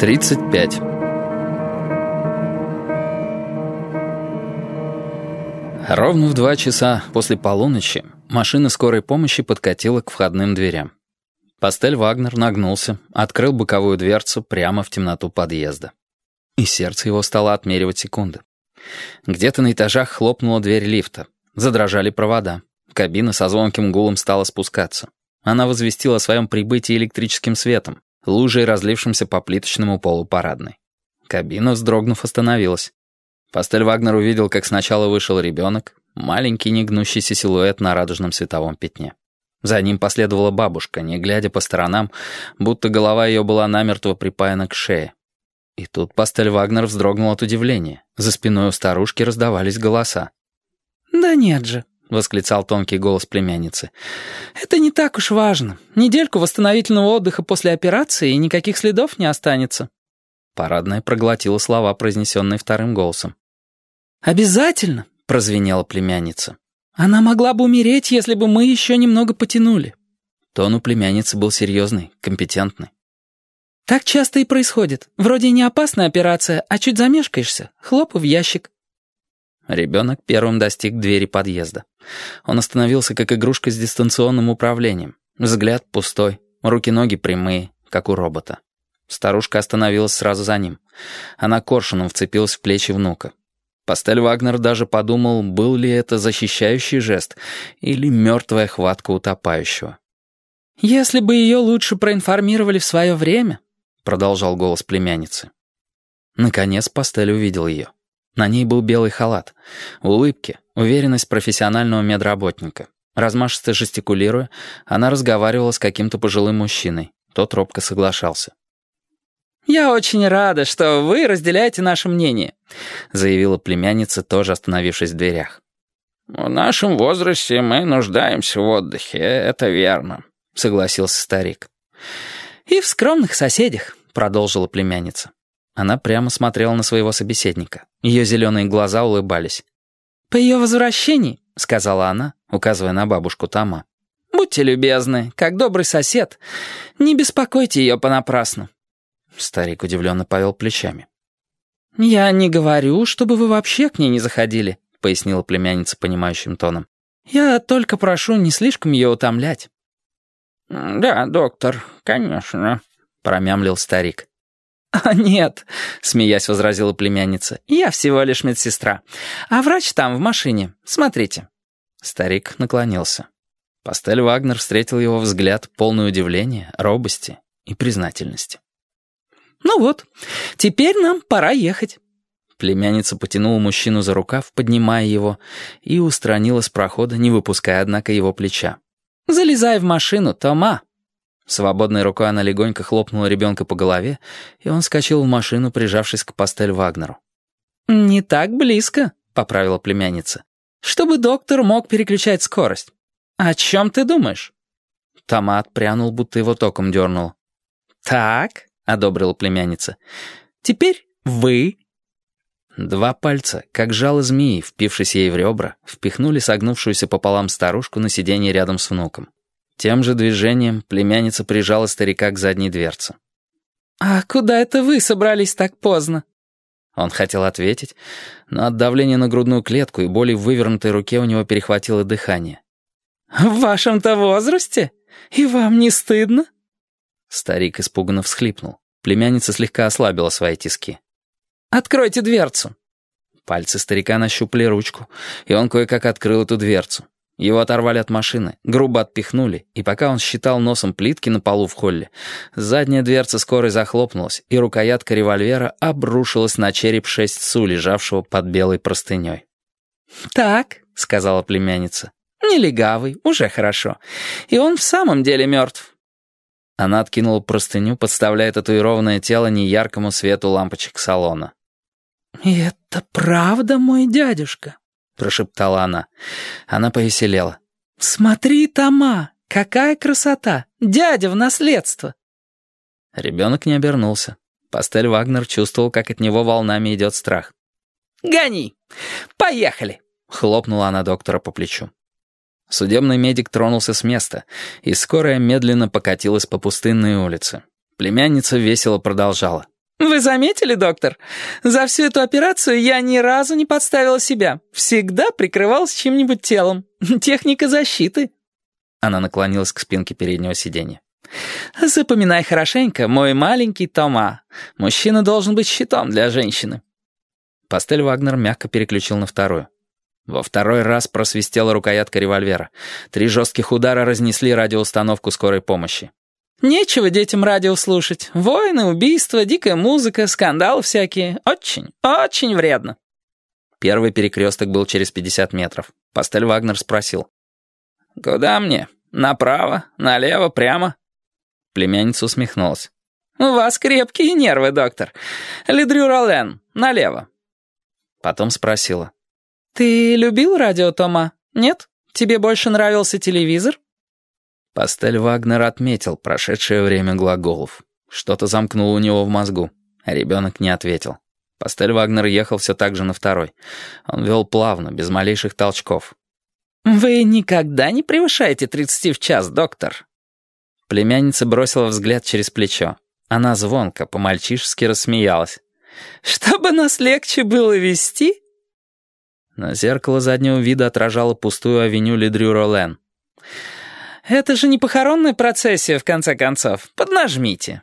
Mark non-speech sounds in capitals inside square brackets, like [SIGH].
Тридцать пять. Ровно в два часа после полуночи машина скорой помощи подкатила к входным дверям. Пастель Вагнер нагнулся, открыл боковую дверцу прямо в темноту подъезда. И сердце его стало отмеривать секунды. Где-то на этажах хлопнула дверь лифта. Задрожали провода. Кабина со звонким гулом стала спускаться. Она возвестила о своем прибытии электрическим светом лужей, разлившимся по плиточному полу парадной. Кабина, вздрогнув, остановилась. Пастель Вагнер увидел, как сначала вышел ребенок, маленький негнущийся силуэт на радужном световом пятне. За ним последовала бабушка, не глядя по сторонам, будто голова ее была намертво припаяна к шее. И тут Пастель Вагнер вздрогнул от удивления. За спиной у старушки раздавались голоса. «Да нет же», — восклицал тонкий голос племянницы. «Это не так уж важно. Недельку восстановительного отдыха после операции, и никаких следов не останется». Парадная проглотила слова, произнесенные вторым голосом. «Обязательно!» — прозвенела племянница. «Она могла бы умереть, если бы мы еще немного потянули». Тон у племянницы был серьезный, компетентный. «Так часто и происходит. Вроде не опасная операция, а чуть замешкаешься. Хлоп в ящик». Ребенок первым достиг двери подъезда. Он остановился, как игрушка с дистанционным управлением. Взгляд пустой, руки-ноги прямые, как у робота. Старушка остановилась сразу за ним. Она коршуном вцепилась в плечи внука. Пастель Вагнер даже подумал, был ли это защищающий жест или мертвая хватка утопающего. «Если бы ее лучше проинформировали в свое время», — продолжал голос племянницы. Наконец Пастель увидел ее. На ней был белый халат. Улыбки, уверенность профессионального медработника. Размашисто жестикулируя, она разговаривала с каким-то пожилым мужчиной. Тот робко соглашался. «Я очень рада, что вы разделяете наше мнение», заявила племянница, тоже остановившись в дверях. «В нашем возрасте мы нуждаемся в отдыхе, это верно», согласился старик. «И в скромных соседях», продолжила племянница. Она прямо смотрела на своего собеседника. Ее зеленые глаза улыбались. «По ее возвращении», — сказала она, указывая на бабушку Тома, «будьте любезны, как добрый сосед, не беспокойте ее понапрасну». Старик удивленно повел плечами. «Я не говорю, чтобы вы вообще к ней не заходили», — пояснила племянница понимающим тоном. «Я только прошу не слишком ее утомлять». «Да, доктор, конечно», — промямлил старик. «А нет», — смеясь возразила племянница, — «я всего лишь медсестра. А врач там, в машине. Смотрите». Старик наклонился. Пастель Вагнер встретил его взгляд, полный удивления, робости и признательности. «Ну вот, теперь нам пора ехать». Племянница потянула мужчину за рукав, поднимая его, и устранила с прохода, не выпуская, однако, его плеча. «Залезай в машину, Тома». Свободной рукой она легонько хлопнула ребенка по голове, и он скочил в машину, прижавшись к пастель Вагнеру. «Не так близко», — поправила племянница. «Чтобы доктор мог переключать скорость. О чем ты думаешь?» Томат прянул, будто его током дернул. «Так», — одобрила племянница. «Теперь вы». Два пальца, как жало змеи, впившись ей в ребра, впихнули согнувшуюся пополам старушку на сиденье рядом с внуком. Тем же движением племянница прижала старика к задней дверце. «А куда это вы собрались так поздно?» Он хотел ответить, но от давления на грудную клетку и боли в вывернутой руке у него перехватило дыхание. «В вашем-то возрасте? И вам не стыдно?» Старик испуганно всхлипнул. Племянница слегка ослабила свои тиски. «Откройте дверцу». Пальцы старика нащупали ручку, и он кое-как открыл эту дверцу. Его оторвали от машины, грубо отпихнули, и пока он считал носом плитки на полу в холле, задняя дверца скорой захлопнулась, и рукоятка револьвера обрушилась на череп шесть су, лежавшего под белой простыней. «Так», — сказала племянница, — «нелегавый, уже хорошо. И он в самом деле мертв». Она откинула простыню, подставляя татуированное тело неяркому свету лампочек салона. «И это правда мой дядюшка?» прошептала она. Она повеселела. «Смотри, Тома, какая красота! Дядя в наследство!» Ребенок не обернулся. Пастель Вагнер чувствовал, как от него волнами идет страх. «Гони! Поехали!» — хлопнула она доктора по плечу. Судебный медик тронулся с места, и скорая медленно покатилась по пустынной улице. Племянница весело продолжала. «Вы заметили, доктор? За всю эту операцию я ни разу не подставила себя. Всегда прикрывалась чем-нибудь телом. [LAUGHS] Техника защиты». Она наклонилась к спинке переднего сиденья. «Запоминай хорошенько, мой маленький Тома. Мужчина должен быть щитом для женщины». Пастель Вагнер мягко переключил на вторую. Во второй раз просвистела рукоятка револьвера. Три жестких удара разнесли радиоустановку скорой помощи. Нечего детям радио слушать. Войны, убийства, дикая музыка, скандалы всякие. Очень, очень вредно. Первый перекресток был через 50 метров. Пастель Вагнер спросил. «Куда мне? Направо? Налево? Прямо?» Племянница усмехнулась. «У вас крепкие нервы, доктор. Лидрю Ролен. Налево». Потом спросила. «Ты любил радио, Тома? Нет? Тебе больше нравился телевизор?» Пастель Вагнер отметил прошедшее время глаголов. Что-то замкнуло у него в мозгу, а ребенок не ответил. Пастель Вагнер ехал все так же на второй. Он вел плавно, без малейших толчков. «Вы никогда не превышаете 30 в час, доктор?» Племянница бросила взгляд через плечо. Она звонко, по-мальчишески рассмеялась. «Чтобы нас легче было вести?» Но зеркало заднего вида отражало пустую авеню Ледрю-Ролен. «Это же не похоронная процессия, в конце концов. Поднажмите».